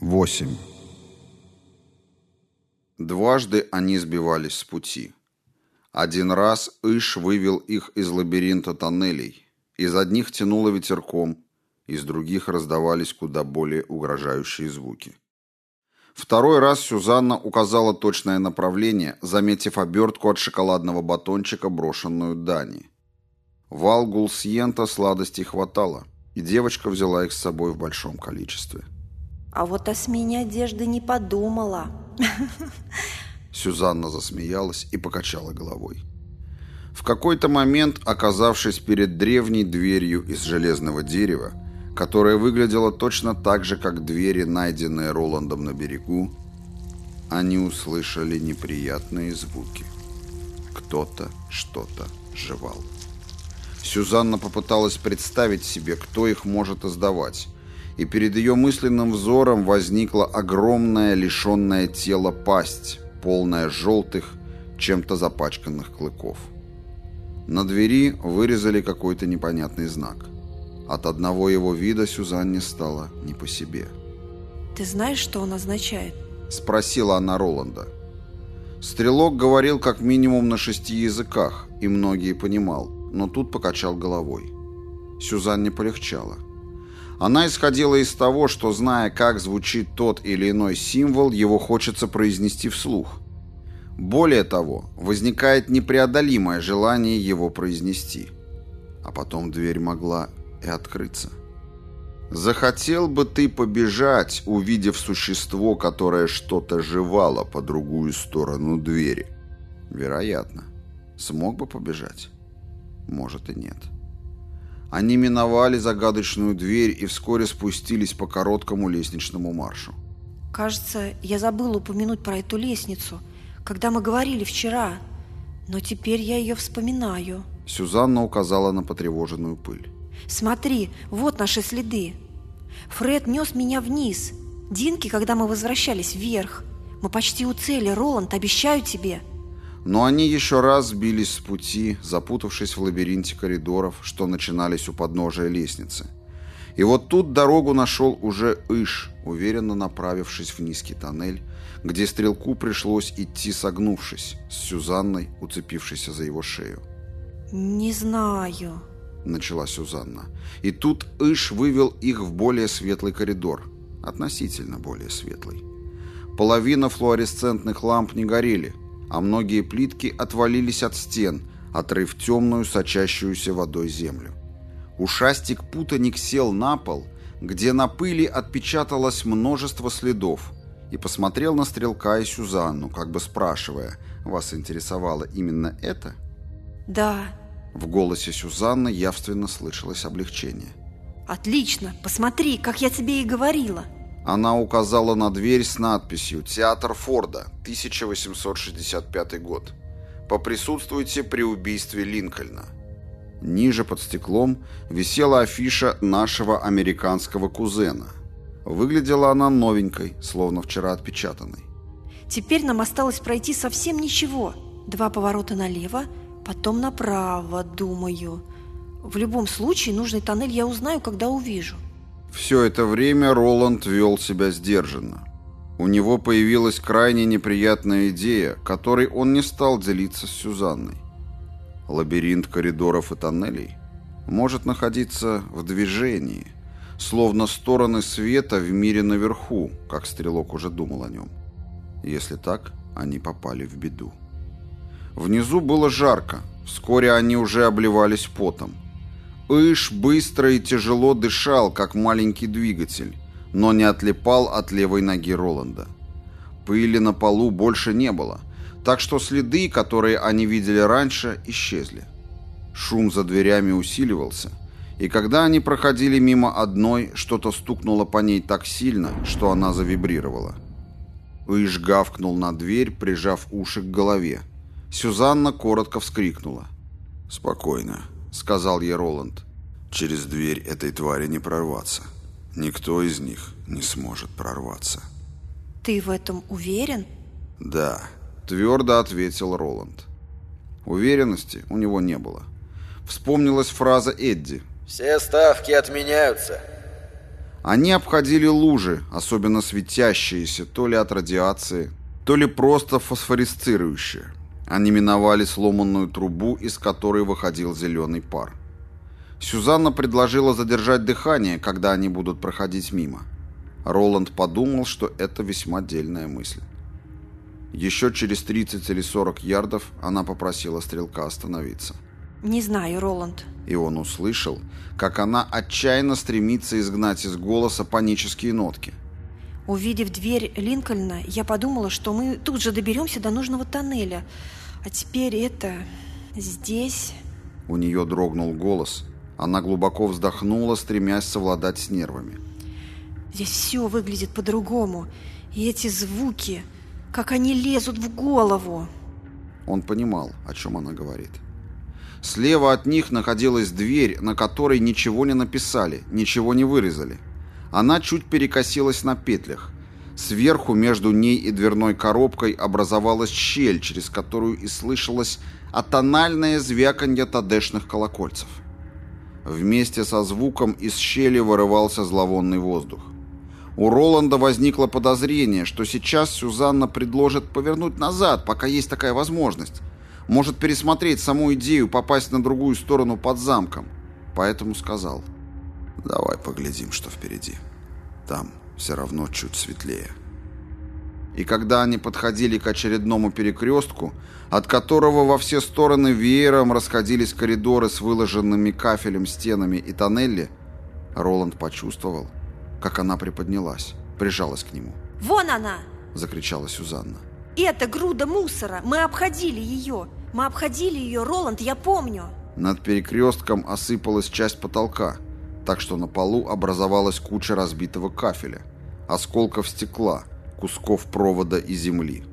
8. Дважды они сбивались с пути. Один раз Иш вывел их из лабиринта тоннелей. Из одних тянуло ветерком, из других раздавались куда более угрожающие звуки. Второй раз Сюзанна указала точное направление, заметив обертку от шоколадного батончика, брошенную Дани. Валгул Сьента сладостей хватало, и девочка взяла их с собой в большом количестве. — а вот о смене одежды не подумала. Сюзанна засмеялась и покачала головой. В какой-то момент, оказавшись перед древней дверью из железного дерева, которая выглядела точно так же, как двери, найденные Роландом на берегу, они услышали неприятные звуки. Кто-то что-то жевал. Сюзанна попыталась представить себе, кто их может издавать, и перед ее мысленным взором возникла огромная лишенная тела пасть, полная желтых, чем-то запачканных клыков. На двери вырезали какой-то непонятный знак. От одного его вида Сюзанне стало не по себе. «Ты знаешь, что он означает?» — спросила она Роланда. Стрелок говорил как минимум на шести языках, и многие понимал, но тут покачал головой. Сюзанне полегчало. Она исходила из того, что, зная, как звучит тот или иной символ, его хочется произнести вслух. Более того, возникает непреодолимое желание его произнести. А потом дверь могла и открыться. Захотел бы ты побежать, увидев существо, которое что-то жевало по другую сторону двери? Вероятно. Смог бы побежать? Может и нет. Они миновали загадочную дверь и вскоре спустились по короткому лестничному маршу. «Кажется, я забыла упомянуть про эту лестницу, когда мы говорили вчера, но теперь я ее вспоминаю». Сюзанна указала на потревоженную пыль. «Смотри, вот наши следы. Фред нес меня вниз. Динки, когда мы возвращались, вверх. Мы почти у цели, Роланд, обещаю тебе». Но они еще раз сбились с пути, запутавшись в лабиринте коридоров, что начинались у подножия лестницы. И вот тут дорогу нашел уже Иш, уверенно направившись в низкий тоннель, где стрелку пришлось идти согнувшись, с Сюзанной, уцепившейся за его шею. «Не знаю», — начала Сюзанна. И тут Иш вывел их в более светлый коридор, относительно более светлый. Половина флуоресцентных ламп не горели — а многие плитки отвалились от стен, отрыв темную, сочащуюся водой землю. Ушастик-путаник сел на пол, где на пыли отпечаталось множество следов, и посмотрел на Стрелка и Сюзанну, как бы спрашивая, «Вас интересовало именно это?» «Да». В голосе Сюзанны явственно слышалось облегчение. «Отлично! Посмотри, как я тебе и говорила!» Она указала на дверь с надписью «Театр Форда, 1865 год». «Поприсутствуйте при убийстве Линкольна». Ниже под стеклом висела афиша нашего американского кузена. Выглядела она новенькой, словно вчера отпечатанной. «Теперь нам осталось пройти совсем ничего. Два поворота налево, потом направо, думаю. В любом случае, нужный тоннель я узнаю, когда увижу». Все это время Роланд вел себя сдержанно. У него появилась крайне неприятная идея, которой он не стал делиться с Сюзанной. Лабиринт коридоров и тоннелей может находиться в движении, словно стороны света в мире наверху, как Стрелок уже думал о нем. Если так, они попали в беду. Внизу было жарко, вскоре они уже обливались потом – Иш быстро и тяжело дышал, как маленький двигатель, но не отлипал от левой ноги Роланда. Пыли на полу больше не было, так что следы, которые они видели раньше, исчезли. Шум за дверями усиливался, и когда они проходили мимо одной, что-то стукнуло по ней так сильно, что она завибрировала. Иш гавкнул на дверь, прижав уши к голове. Сюзанна коротко вскрикнула. «Спокойно», — сказал ей Роланд. «Через дверь этой твари не прорваться. Никто из них не сможет прорваться». «Ты в этом уверен?» «Да», — твердо ответил Роланд. Уверенности у него не было. Вспомнилась фраза Эдди. «Все ставки отменяются». Они обходили лужи, особенно светящиеся, то ли от радиации, то ли просто фосфорисцирующие. Они миновали сломанную трубу, из которой выходил зеленый пар. Сюзанна предложила задержать дыхание, когда они будут проходить мимо. Роланд подумал, что это весьма дельная мысль. Еще через 30 или 40 ярдов она попросила стрелка остановиться. Не знаю, Роланд. И он услышал, как она отчаянно стремится изгнать из голоса панические нотки. Увидев дверь Линкольна, я подумала, что мы тут же доберемся до нужного тоннеля. А теперь это... здесь... У нее дрогнул голос. Она глубоко вздохнула, стремясь совладать с нервами. Здесь все выглядит по-другому. И эти звуки, как они лезут в голову. Он понимал, о чем она говорит. Слева от них находилась дверь, на которой ничего не написали, ничего не вырезали. Она чуть перекосилась на петлях. Сверху между ней и дверной коробкой образовалась щель, через которую и слышалось атональное звяканье тадешных колокольцев. Вместе со звуком из щели вырывался зловонный воздух. У Роланда возникло подозрение, что сейчас Сюзанна предложит повернуть назад, пока есть такая возможность. Может пересмотреть саму идею попасть на другую сторону под замком. Поэтому сказал, «Давай поглядим, что впереди. Там все равно чуть светлее». И когда они подходили к очередному перекрестку, от которого во все стороны веером расходились коридоры с выложенными кафелем стенами и тоннели, Роланд почувствовал, как она приподнялась, прижалась к нему. «Вон она!» – закричала Сюзанна. «Это груда мусора! Мы обходили ее! Мы обходили ее, Роланд, я помню!» Над перекрестком осыпалась часть потолка, так что на полу образовалась куча разбитого кафеля, осколков стекла, кусков провода и земли.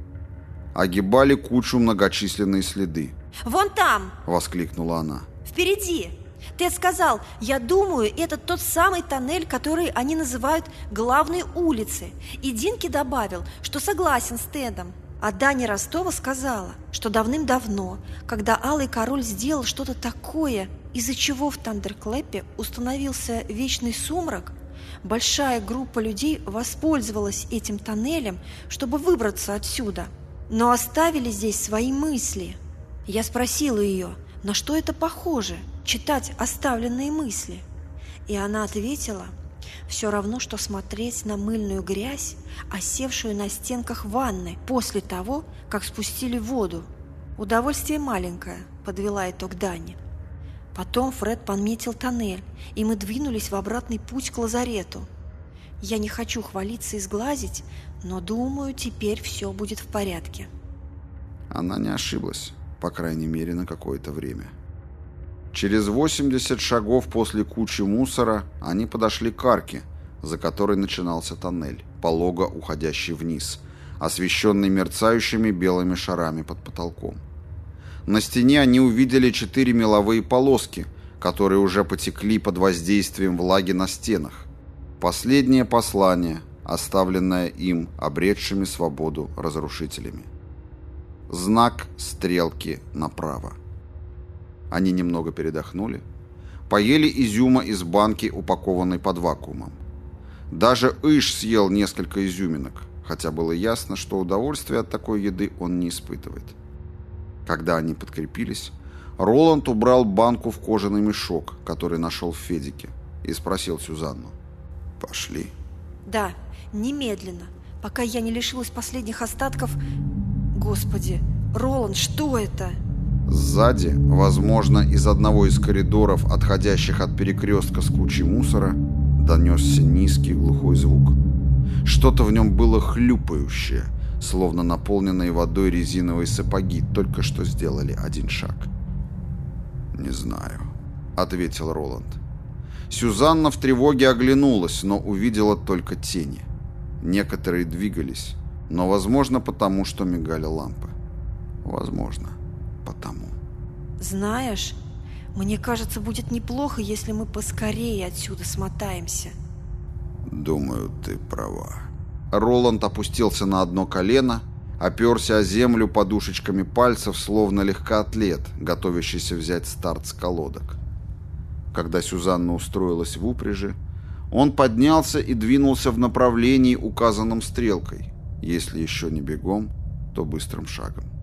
Огибали кучу многочисленные следы. «Вон там!» – воскликнула она. «Впереди!» Тед сказал, я думаю, это тот самый тоннель, который они называют главной улицей. И Динки добавил, что согласен с Тедом. А Даня Ростова сказала, что давным-давно, когда Алый Король сделал что-то такое, из-за чего в Тандерклэпе установился вечный сумрак, большая группа людей воспользовалась этим тоннелем, чтобы выбраться отсюда, но оставили здесь свои мысли. Я спросила ее, на что это похоже – читать оставленные мысли. И она ответила, все равно, что смотреть на мыльную грязь, осевшую на стенках ванны после того, как спустили воду. Удовольствие маленькое, подвела итог Дани. Потом Фред пометил тоннель, и мы двинулись в обратный путь к лазарету. Я не хочу хвалиться и сглазить, но думаю, теперь все будет в порядке. Она не ошиблась, по крайней мере, на какое-то время. Через 80 шагов после кучи мусора они подошли к арке, за которой начинался тоннель, полого уходящий вниз, освещенный мерцающими белыми шарами под потолком. На стене они увидели четыре меловые полоски, которые уже потекли под воздействием влаги на стенах. Последнее послание, оставленное им, обретшими свободу разрушителями. Знак стрелки направо. Они немного передохнули. Поели изюма из банки, упакованной под вакуумом. Даже Иш съел несколько изюминок, хотя было ясно, что удовольствия от такой еды он не испытывает. Когда они подкрепились, Роланд убрал банку в кожаный мешок, который нашел в Федике, и спросил Сюзанну. «Пошли». «Да, немедленно, пока я не лишилась последних остатков...» «Господи, Роланд, что это?» Сзади, возможно, из одного из коридоров, отходящих от перекрестка с кучей мусора, донесся низкий глухой звук. Что-то в нем было хлюпающее, словно наполненные водой резиновые сапоги только что сделали один шаг. «Не знаю», — ответил Роланд. Сюзанна в тревоге оглянулась, но увидела только тени. Некоторые двигались, но, возможно, потому что мигали лампы. Возможно потому. Знаешь, мне кажется, будет неплохо, если мы поскорее отсюда смотаемся. Думаю, ты права. Роланд опустился на одно колено, оперся о землю подушечками пальцев, словно легкоатлет, готовящийся взять старт с колодок. Когда Сюзанна устроилась в упряжи, Он поднялся и двинулся в направлении, указанном стрелкой. Если еще не бегом, то быстрым шагом.